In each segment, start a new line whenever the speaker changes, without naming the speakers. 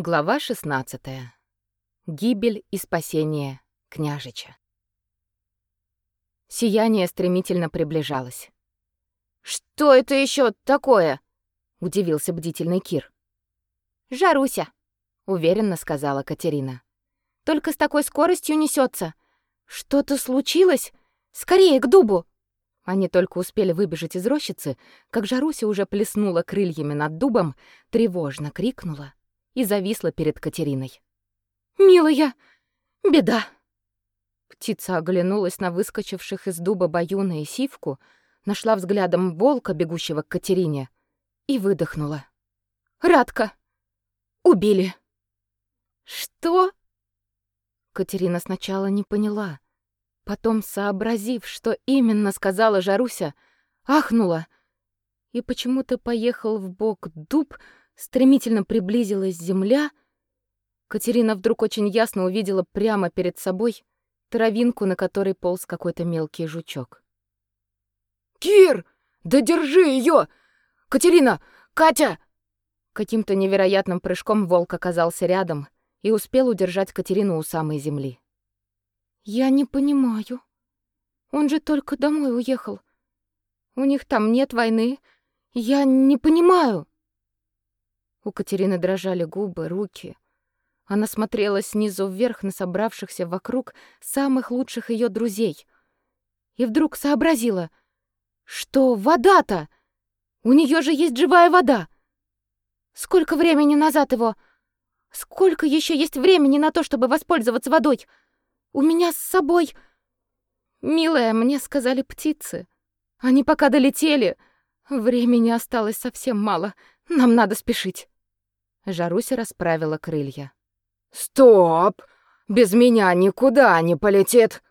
Глава 16. Гибель и спасение княжича. Сияние стремительно приближалось.
«Что это еще такое?»
— удивился бдительный Кир.
«Жаруся», —
уверенно сказала Катерина.
«Только с такой скоростью несется. Что-то случилось? Скорее, к дубу!»
Они только успели выбежать из рощицы, как Жаруся уже плеснула крыльями над дубом, тревожно крикнула и зависла перед Катериной.
«Милая, беда!»
Птица оглянулась на выскочивших из дуба Баюна и Сивку, нашла взглядом волка, бегущего к Катерине, и выдохнула.
«Радка! Убили!»
«Что?» Катерина сначала не поняла, потом, сообразив, что именно сказала Жаруся, ахнула и почему-то поехал в бок дуб, стремительно приблизилась земля. Катерина вдруг очень ясно увидела прямо перед собой травинку, на которой полз какой-то мелкий жучок.
«Кир, да держи ее! Катерина! Катя!»
Каким-то невероятным прыжком волк оказался рядом и успел удержать Катерину у самой земли.
«Я не понимаю. Он же только домой уехал. У них там нет войны. Я не понимаю».
У Катерины дрожали губы, руки. Она смотрела снизу вверх на собравшихся вокруг самых лучших ее друзей. И вдруг сообразила, что вода-то! У нее же есть живая вода! Сколько времени назад его... Сколько еще есть времени на то, чтобы воспользоваться водой? У меня с собой... Милая, мне сказали птицы. Они пока долетели. Времени осталось совсем мало. Нам надо спешить. Жаруся расправила крылья.
Стоп! Без меня никуда не полетит.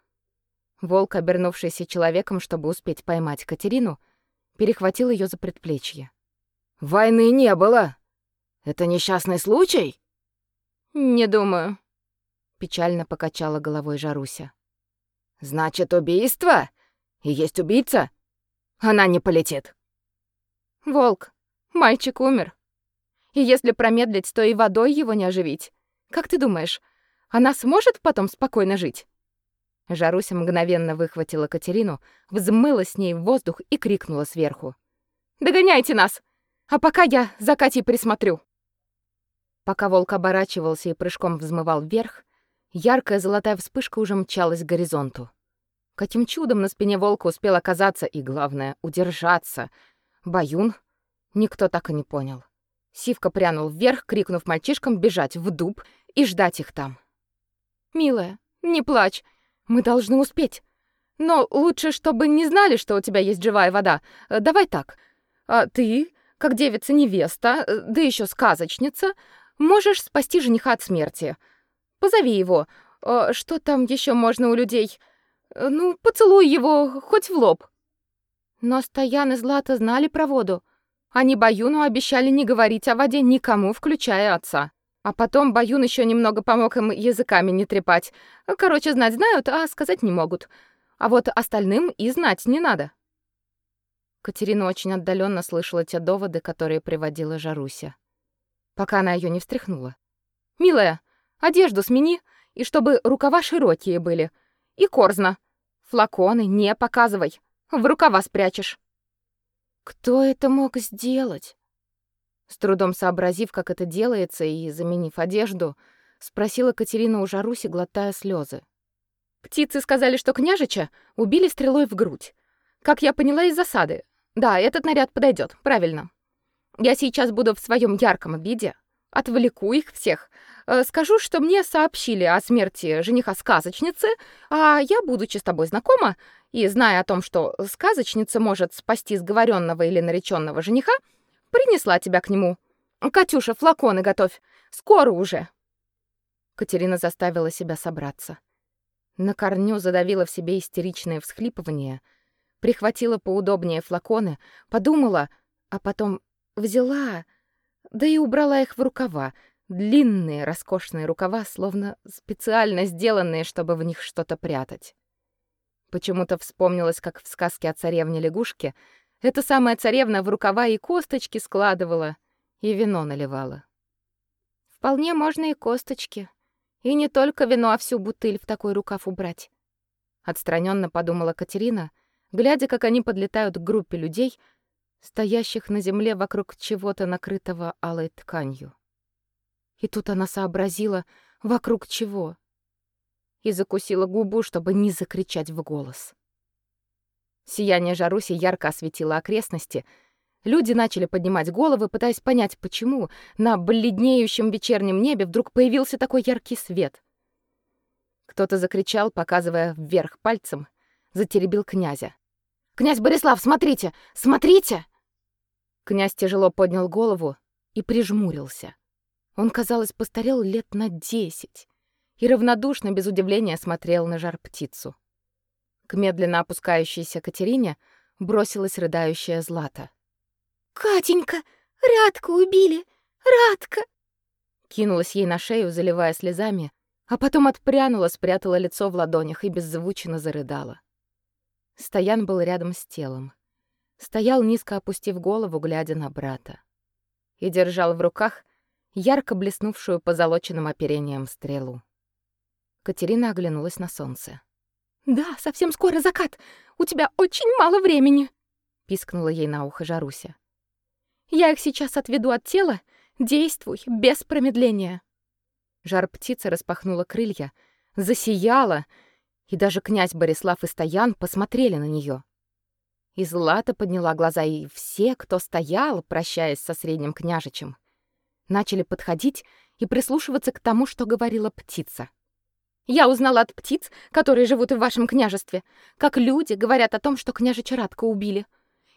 Волк, обернувшийся человеком, чтобы успеть поймать Катерину, перехватил ее за предплечье.
Войны не было. Это несчастный случай?
Не думаю, печально покачала головой Жаруся.
Значит, убийство? И есть убийца? Она не полетит.
Волк, мальчик умер. И если промедлить, то и водой его не оживить. Как ты думаешь, она сможет потом спокойно жить? Жаруся мгновенно выхватила Катерину, взмыла с ней в воздух и крикнула сверху: "Догоняйте нас! А пока я за Катей присмотрю". Пока волк оборачивался и прыжком взмывал вверх, яркая золотая вспышка уже мчалась к горизонту. Каким чудом на спине волка успел оказаться и, главное, удержаться Баюн, никто так и не понял. Сивка прянул вверх, крикнув мальчишкам бежать в дуб и ждать их там. «Милая, не плачь, мы должны успеть. Но лучше, чтобы не знали, что у тебя есть живая вода. Э, давай так. А ты, как девица-невеста, э, да еще сказочница, можешь спасти жениха от смерти. Позови его. Э, что там еще можно у людей? Ну, поцелуй его хоть в лоб». Но Стоян и Злата знали про воду. Они Баюну обещали не говорить о воде никому, включая отца. А потом Баюн еще немного помог им языками не трепать. Короче, знать знают, а сказать не могут. А вот остальным и знать не надо. Катерина очень отдаленно слышала те доводы, которые приводила Жаруся. Пока она ее не встряхнула. «Милая, одежду смени, и чтобы рукава широкие были. И корзна. Флаконы не показывай. В рукава спрячешь». Кто это мог сделать? С трудом сообразив, как это делается, и заменив одежду, спросила Катерина у Жаруси, глотая слезы. Птицы сказали, что княжича убили стрелой в грудь. Как я поняла из засады. Да, этот наряд подойдет, правильно. Я сейчас буду в своем ярком виде, отвлеку их всех. Э, скажу, что мне сообщили о смерти жениха сказочницы, а я, будучи с тобой знакома, и, зная о том, что сказочница может спасти сговоренного или нареченного жениха, принесла тебя к нему. Катюша, флаконы готовь. Скоро уже. Катерина заставила себя собраться. На корню задавила в себе истеричное всхлипывание, прихватила поудобнее флаконы, подумала, а потом взяла, да и убрала их в рукава, длинные роскошные рукава, словно специально сделанные, чтобы в них что-то прятать. Почему-то вспомнилось, как в сказке о царевне-лягушке эта самая царевна в рукава и косточки складывала, и вино наливала. Вполне можно и косточки. И не только вино, а всю бутыль в такой рукав убрать. Отстраненно подумала Катерина, глядя, как они подлетают к группе людей, стоящих на земле вокруг чего-то накрытого алой тканью. И тут она сообразила, вокруг чего, и закусила губу, чтобы не закричать в голос. Сияние Жаруси ярко осветило окрестности. Люди начали поднимать головы, пытаясь понять, почему на бледнеющем вечернем небе вдруг появился такой яркий свет. Кто-то закричал, показывая вверх пальцем, затеребил князя. «Князь Борислав, смотрите! Смотрите!» Князь тяжело поднял голову и прижмурился. Он, казалось, постарел лет на десять и равнодушно, без удивления, смотрел на жар-птицу. К медленно опускающейся Катерине бросилась рыдающая Злата.
«Катенька, Радка убили! Радка!»
Кинулась ей на шею, заливая слезами, а потом отпрянула, спрятала лицо в ладонях и беззвучно зарыдала. Стоян был рядом с телом. Стоял, низко опустив голову, глядя на брата. И держал в руках ярко блеснувшую позолоченным оперением стрелу. Катерина оглянулась на солнце.
«Да, совсем скоро закат. У тебя очень мало времени», — пискнула ей на ухо Жаруся. «Я их сейчас отведу от тела. Действуй, без промедления».
Жар-птица распахнула крылья, засияла, и даже князь Борислав и Стоян посмотрели на нее. И Злата подняла глаза, и все, кто стоял, прощаясь со средним княжичем, начали подходить и прислушиваться к тому, что говорила птица.
Я узнала от птиц, которые живут в вашем княжестве, как люди говорят о том, что княжича Радка убили.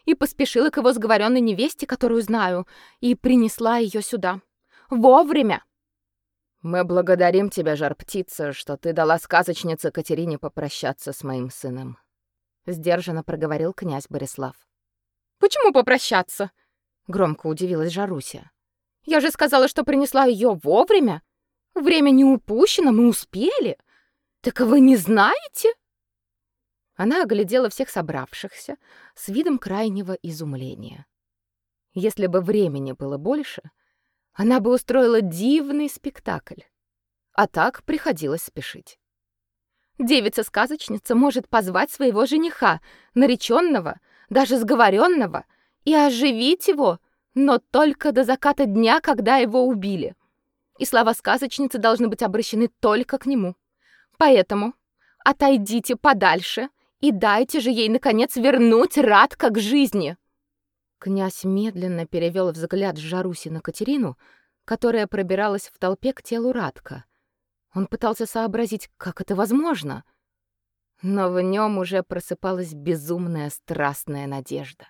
И поспешила к его сговоренной невесте, которую знаю, и принесла ее сюда. Вовремя.
Мы благодарим тебя, жар-птица, что ты дала сказочнице Катерине попрощаться с моим сыном. Сдержанно проговорил князь Борислав.
Почему попрощаться? Громко удивилась Жаруся. Я же сказала, что принесла ее вовремя. Время не упущено, мы успели. Так вы не знаете?
Она оглядела всех собравшихся с видом крайнего изумления. Если бы времени было больше, она бы устроила дивный спектакль. А так приходилось спешить.
Девица-сказочница может позвать своего жениха, нареченного, даже сговоренного, и оживить его, но только до заката дня, когда его убили и слова сказочницы должны быть обращены только к нему. Поэтому отойдите подальше и дайте же ей наконец вернуть Радка к жизни.
Князь медленно перевел взгляд с Жаруси на Катерину, которая пробиралась в толпе к телу Радка. Он пытался сообразить, как это возможно, но в нем уже просыпалась безумная страстная надежда.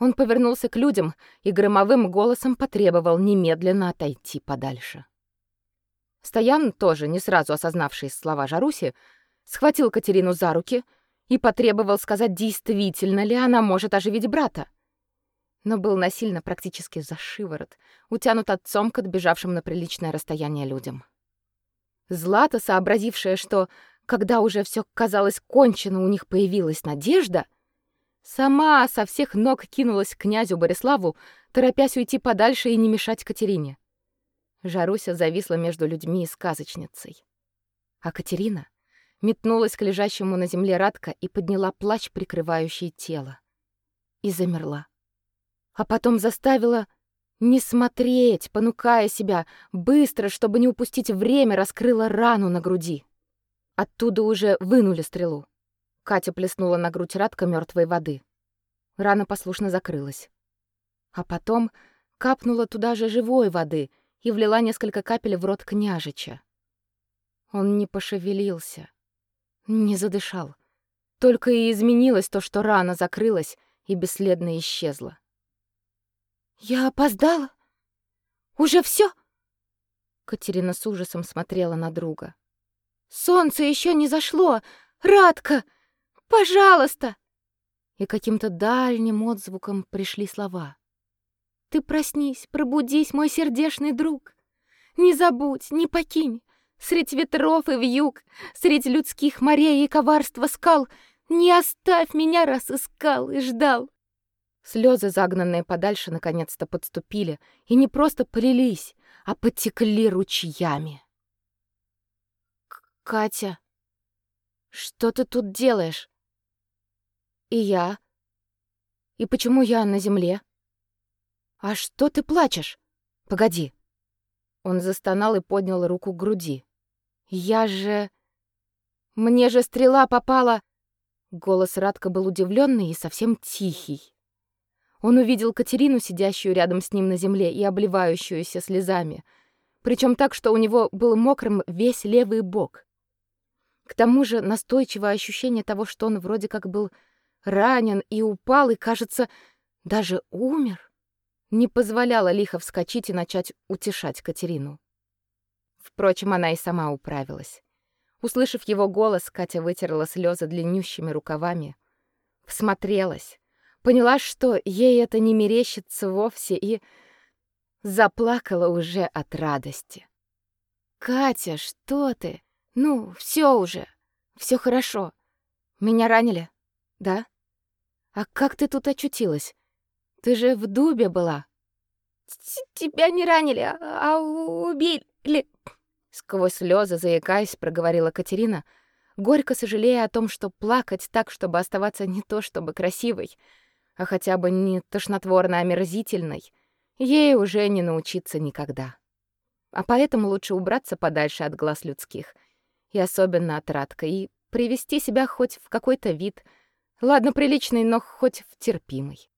Он повернулся к людям и громовым голосом потребовал немедленно отойти подальше. Стоян, тоже не сразу осознавший слова Жаруси, схватил Катерину за руки и потребовал сказать, действительно ли она может оживить брата. Но был насильно практически за шиворот, утянут отцом к отбежавшим на приличное расстояние людям. Злата, сообразившая, что, когда уже все казалось кончено, у них появилась надежда — Сама со всех ног кинулась к князю Бориславу, торопясь уйти подальше и не мешать Катерине. Жаруся зависла между людьми и сказочницей. А Катерина метнулась к лежащему на земле Радка и подняла плащ, прикрывающий тело. И замерла. А потом заставила не смотреть, понукая себя, быстро, чтобы не упустить время, раскрыла рану на груди. Оттуда уже вынули стрелу. Катя плеснула на грудь Радка мертвой воды. Рана послушно закрылась. А потом капнула туда же живой воды и влила несколько капель в рот княжича. Он не пошевелился, не задышал. Только и изменилось то, что рана закрылась и бесследно исчезла.
«Я опоздала? Уже все?
Катерина с ужасом смотрела на друга.
«Солнце еще не зашло! Радка!» Пожалуйста!»
И каким-то дальним отзвуком пришли слова.
«Ты проснись, пробудись, мой сердечный друг! Не забудь, не покинь! Средь ветров и вьюг, средь людских морей и коварства скал, не оставь меня, раз искал и ждал!»
Слезы, загнанные подальше, наконец-то подступили и не просто полились,
а потекли ручьями.
«Катя, что ты тут делаешь?» «И я? И почему я на земле?» «А что ты плачешь? Погоди!» Он застонал и поднял руку к груди. «Я же... Мне же стрела попала...» Голос Радка был удивленный и совсем тихий. Он увидел Катерину, сидящую рядом с ним на земле и обливающуюся слезами, причем так, что у него был мокрым весь левый бок. К тому же настойчивое ощущение того, что он вроде как был ранен и упал, и, кажется, даже умер, не позволяло лихо вскочить и начать утешать Катерину. Впрочем, она и сама управилась. Услышав его голос, Катя вытерла слезы длиннющими рукавами, всмотрелась, поняла, что ей это не мерещится вовсе и заплакала уже от радости. «Катя, что ты? Ну, все уже. все хорошо. Меня ранили? Да? А как ты тут очутилась? Ты же в дубе была».
«Тебя не ранили, а, а убили»,
Сквозь слезы, заикаясь, проговорила Катерина, горько сожалея о том, что плакать так, чтобы оставаться не то чтобы красивой, а хотя бы не тошнотворно омерзительной, ей уже не научиться никогда. А поэтому лучше убраться подальше от глаз людских, и особенно от Радка, и привести себя хоть в какой-то вид, ладно, приличный, но хоть в терпимый.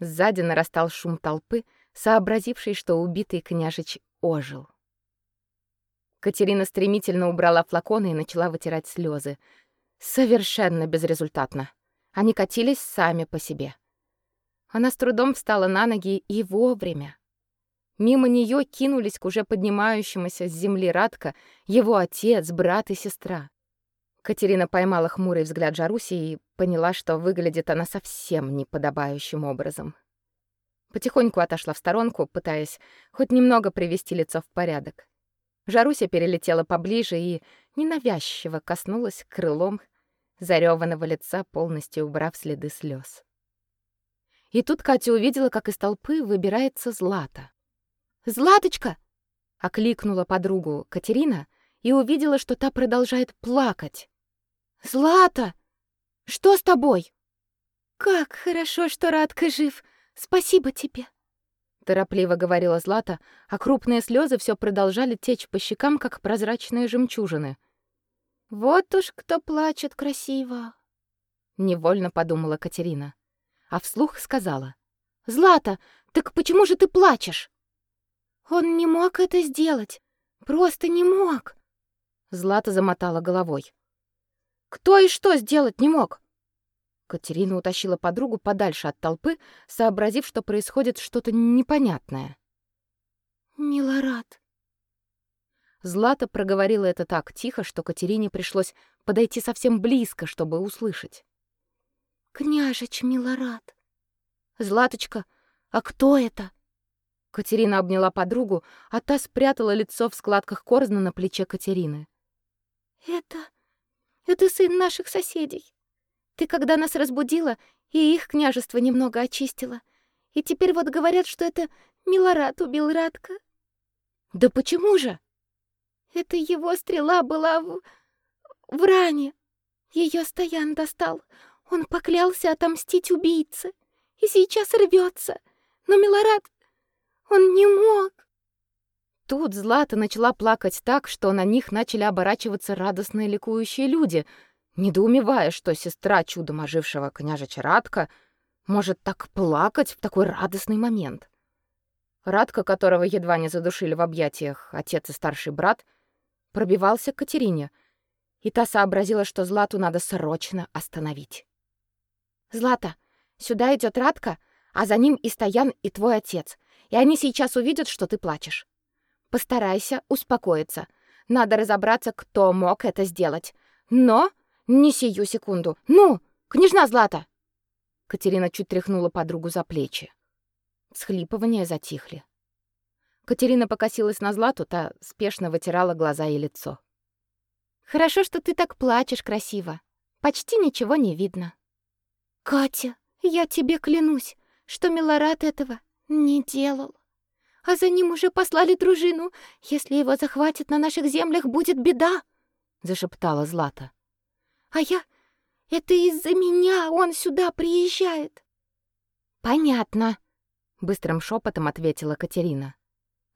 Сзади нарастал шум толпы, сообразивший, что убитый княжич ожил. Катерина стремительно убрала флаконы и начала вытирать слезы. Совершенно безрезультатно. Они катились сами по себе. Она с трудом встала на ноги и вовремя. Мимо нее кинулись к уже поднимающемуся с земли Радка его отец, брат и сестра. Катерина поймала хмурый взгляд Жаруси и поняла, что выглядит она совсем неподобающим образом. Потихоньку отошла в сторонку, пытаясь хоть немного привести лицо в порядок. Жаруся перелетела поближе и ненавязчиво коснулась крылом зареванного лица, полностью убрав следы слез. И тут Катя увидела, как из толпы выбирается Злата. «Златочка!» — окликнула подругу Катерина и увидела, что та продолжает плакать. «Злата! Что с тобой?»
«Как хорошо, что Радка жив! Спасибо тебе!»
Торопливо говорила Злата, а крупные слезы все продолжали течь по щекам, как прозрачные жемчужины.
Вот уж кто плачет красиво,
невольно подумала Катерина, а вслух сказала:
"Злата, так почему же ты плачешь?" Он не мог это сделать. Просто не мог.
Злата замотала головой.
Кто и что сделать не мог?
Катерина утащила подругу подальше от толпы, сообразив, что происходит что-то непонятное.
«Милорад».
Злата проговорила это так тихо, что Катерине пришлось подойти совсем близко, чтобы услышать.
«Княжич Милорад».
«Златочка, а кто это?» Катерина обняла подругу, а та спрятала лицо в складках корзна на плече Катерины.
«Это... это сын наших соседей. Ты когда нас разбудила, и их княжество немного очистила. И теперь вот говорят, что это Милорад убил Радка.
Да почему же?
Это его стрела была в... в ране. Ее стоян достал. Он поклялся отомстить убийце. И сейчас рвется. Но Милорад... он не мог.
Тут Злата начала плакать так, что на них начали оборачиваться радостные ликующие люди — недоумевая, что сестра чудом ожившего княжича Радка может так плакать в такой радостный момент. Радка, которого едва не задушили в объятиях отец и старший брат, пробивался к Катерине, и та сообразила, что Злату надо срочно остановить. «Злата, сюда идет Радка, а за ним и Стоян, и твой отец, и они сейчас увидят, что ты плачешь. Постарайся успокоиться. Надо разобраться, кто мог это сделать. Но не сию секунду. Ну, княжна Злата. Катерина чуть тряхнула подругу за плечи. Схлипывания затихли. Катерина покосилась на Злату, та спешно вытирала глаза и лицо.
Хорошо, что ты так плачешь красиво. Почти ничего не видно. Катя, я тебе клянусь, что Милорад этого не делал. а за ним уже послали дружину. Если его захватят на наших землях, будет беда, зашептала Злата. А я это из-за меня он сюда приезжает. Понятно, быстрым шепотом ответила Катерина.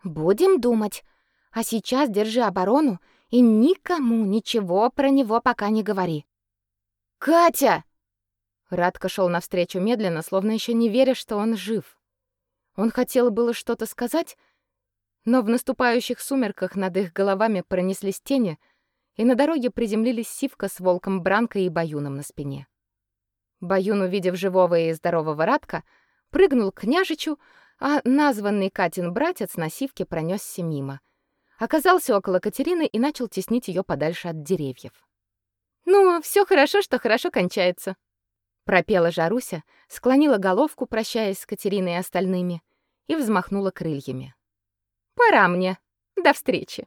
Будем думать. А сейчас держи оборону и никому ничего про него пока не говори.
Катя! Радко шел навстречу медленно, словно еще не веря, что он жив. Он хотел было что-то сказать, но в наступающих сумерках над их головами пронеслись тени, и на дороге приземлились Сивка с волком Бранкой и Баюном на спине. Баюн, увидев живого и здорового Радка, прыгнул к княжичу, а названный Катин братец на Сивке пронесся мимо. Оказался около Катерины и начал теснить ее подальше от деревьев. «Ну, все хорошо, что хорошо кончается», пропела Жаруся, склонила головку, прощаясь с Катериной и остальными, и взмахнула крыльями. Пора мне. До встречи.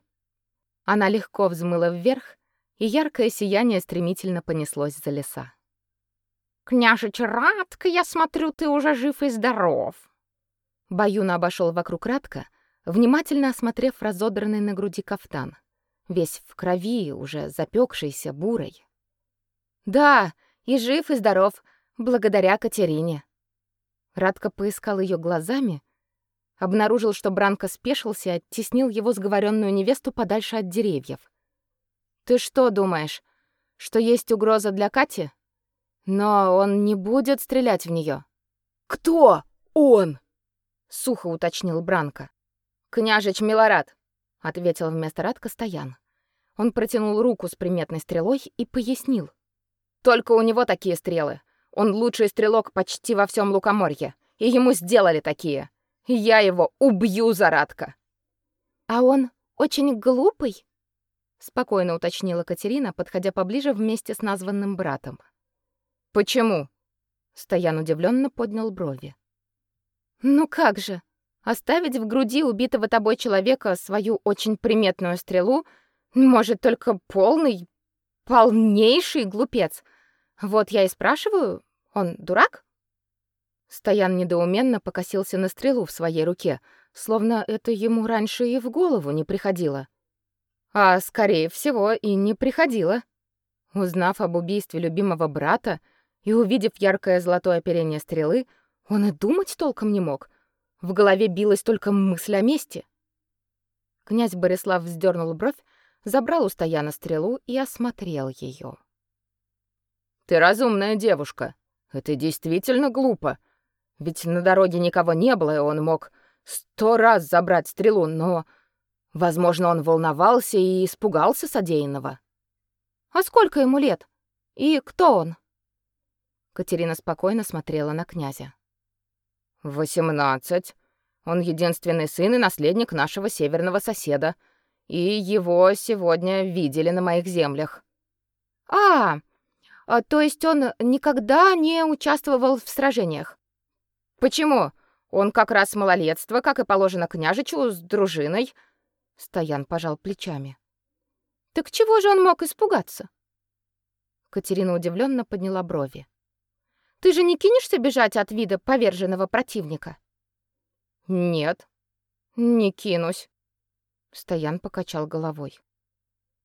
Она легко взмыла вверх, и яркое сияние стремительно понеслось за леса.
Княжич Радка, я смотрю, ты уже жив и здоров.
Баюн обошел вокруг Радка, внимательно осмотрев разодранный на груди кафтан, весь в крови, уже запекшийся бурой. Да, и жив и здоров, благодаря Катерине. Радко поискал ее глазами, обнаружил, что Бранко спешился и оттеснил его сговоренную невесту подальше от деревьев. Ты что думаешь, что есть угроза для Кати? Но он не будет стрелять в нее.
Кто он?
сухо уточнил Бранко. Княжич Милорад, ответил вместо Радка Стоян. Он протянул руку с приметной стрелой и пояснил: только у него такие стрелы. Он лучший стрелок почти во всем Лукоморье, и ему сделали такие. Я его убью, Зарадка.
А он очень глупый?
спокойно уточнила Катерина, подходя поближе вместе с названным братом. Почему? Стоян удивленно поднял брови. Ну как же? Оставить в груди убитого тобой человека свою очень приметную стрелу может только полный, полнейший глупец. Вот я и спрашиваю, он дурак? Стоян недоуменно покосился на стрелу в своей руке, словно это ему раньше и в голову не приходило. А скорее всего и не приходило. Узнав об убийстве любимого брата и увидев яркое золотое оперение стрелы, он и думать толком не мог. В голове билась только мысль о мести. Князь Борислав вздернул бровь, забрал у Стояна стрелу и осмотрел ее.
Ты разумная девушка. Это действительно глупо. Ведь на дороге никого не было, и он мог сто раз забрать стрелу, но, возможно, он волновался и испугался содеянного.
А сколько ему лет? И кто он? Катерина спокойно смотрела на князя.
«Восемнадцать. Он единственный сын и наследник нашего северного соседа, и его сегодня видели на моих землях».
«А, а, то есть он никогда не участвовал в сражениях?
Почему? Он как раз малолетство, как и положено княжичу с дружиной.
Стоян пожал плечами. Так чего же он мог испугаться? Катерина удивленно подняла брови. Ты же не кинешься бежать от вида поверженного противника?
Нет. Не кинусь.
Стоян покачал головой.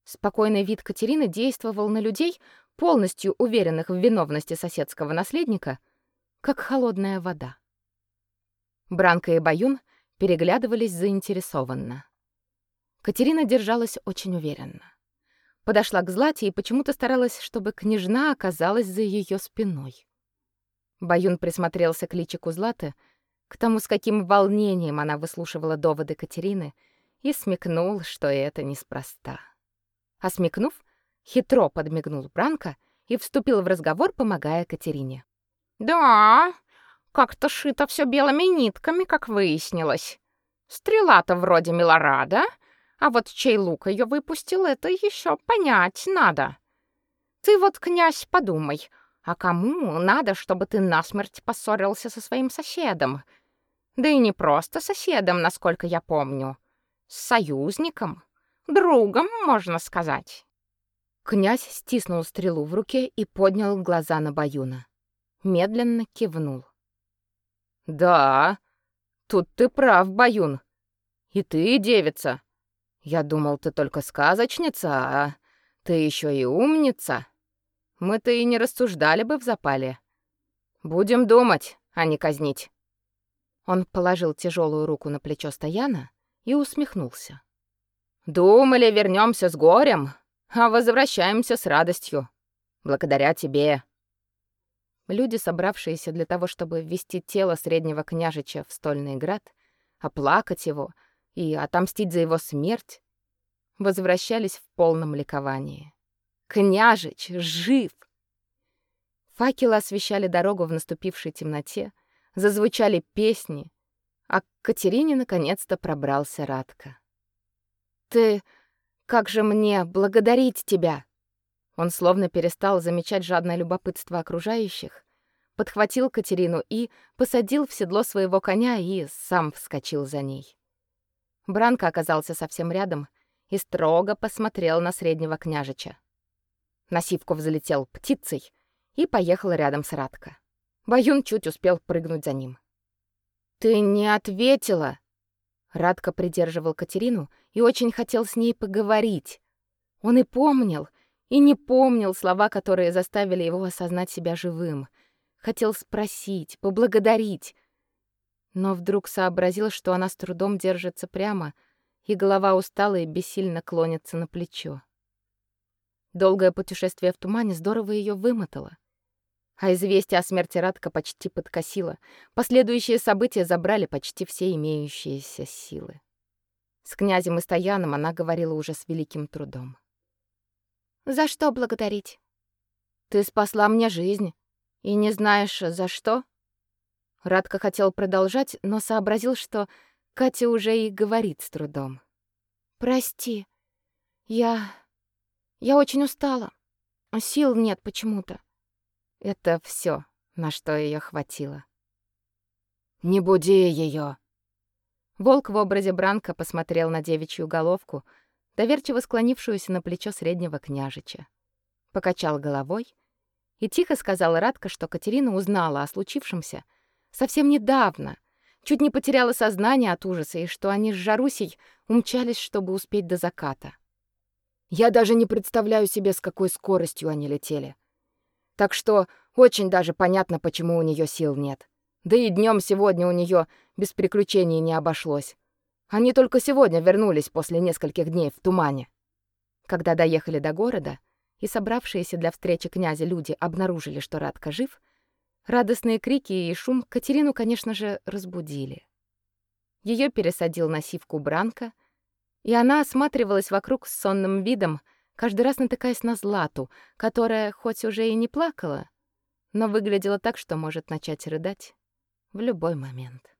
Спокойный вид Катерины действовал на людей, полностью уверенных в виновности соседского наследника, как холодная вода. Бранка и Баюн переглядывались заинтересованно. Катерина держалась очень уверенно. Подошла к Злате и почему-то старалась, чтобы княжна оказалась за ее спиной. Баюн присмотрелся к личику Златы, к тому, с каким волнением она выслушивала доводы Катерины, и смекнул, что это неспроста. А смекнув, Хитро подмигнул Бранко и вступил в разговор, помогая Катерине.
«Да, как-то шито все белыми нитками, как выяснилось. Стрела-то вроде Милорада, а вот чей лук ее выпустил, это еще понять надо. Ты вот, князь, подумай, а кому надо, чтобы ты насмерть поссорился со своим соседом? Да и не просто соседом, насколько я помню. С союзником, другом, можно сказать.
Князь стиснул стрелу в руке и поднял глаза на Баюна. Медленно кивнул.
«Да, тут ты прав, Баюн. И ты, девица. Я думал, ты только сказочница, а ты еще и умница. Мы-то и не рассуждали бы в запале. Будем думать, а не казнить.
Он положил тяжелую руку на плечо Стояна и усмехнулся.
Думали, вернемся с горем, а возвращаемся с радостью. Благодаря тебе.
Люди, собравшиеся для того, чтобы ввести тело среднего княжича в стольный град, оплакать его и отомстить за его смерть, возвращались в полном ликовании. Княжич жив! Факелы освещали дорогу в наступившей темноте, зазвучали песни, а к Катерине наконец-то пробрался Радко. «Ты... как же мне благодарить тебя?» Он словно перестал замечать жадное любопытство окружающих, подхватил Катерину и посадил в седло своего коня и сам вскочил за ней. Бранко оказался совсем рядом и строго посмотрел на среднего княжича. На сивку взлетел птицей и поехал рядом с Радко. Баюн чуть успел прыгнуть за ним. «Ты не ответила!» Радко придерживал Катерину и очень хотел с ней поговорить. Он и помнил, и не помнил слова, которые заставили его осознать себя живым. Хотел спросить, поблагодарить, но вдруг сообразил, что она с трудом держится прямо, и голова устала и бессильно клонится на плечо. Долгое путешествие в тумане здорово ее вымотало. А известие о смерти Радка почти подкосило. Последующие события забрали почти все имеющиеся силы. С князем и стояном она говорила уже с великим трудом.
За что благодарить?
Ты спасла мне жизнь. И не знаешь, за что? Радко хотел продолжать, но сообразил, что Катя уже и говорит с трудом. Прости. Я я очень устала. Сил нет почему-то. Это все, на что ее хватило.
Не буди ее.
Волк в образе Бранка посмотрел на девичью головку, доверчиво склонившуюся на плечо среднего княжича. Покачал головой и тихо сказал Радко, что Катерина узнала о случившемся совсем недавно, чуть не потеряла сознание от ужаса и что они с Жарусей умчались, чтобы успеть до заката.
Я даже не представляю себе, с какой скоростью они летели. Так что очень даже понятно, почему у нее сил нет. Да и днем сегодня у нее без приключений не обошлось. Они только сегодня вернулись после нескольких дней в тумане.
Когда доехали до города, и собравшиеся для встречи князя люди обнаружили, что Радка жив, радостные крики и шум Катерину, конечно же, разбудили. Ее пересадил на сивку Бранка, и она осматривалась вокруг с сонным видом, каждый раз натыкаясь на Злату, которая хоть уже и не плакала, но выглядела так, что может начать рыдать в любой момент.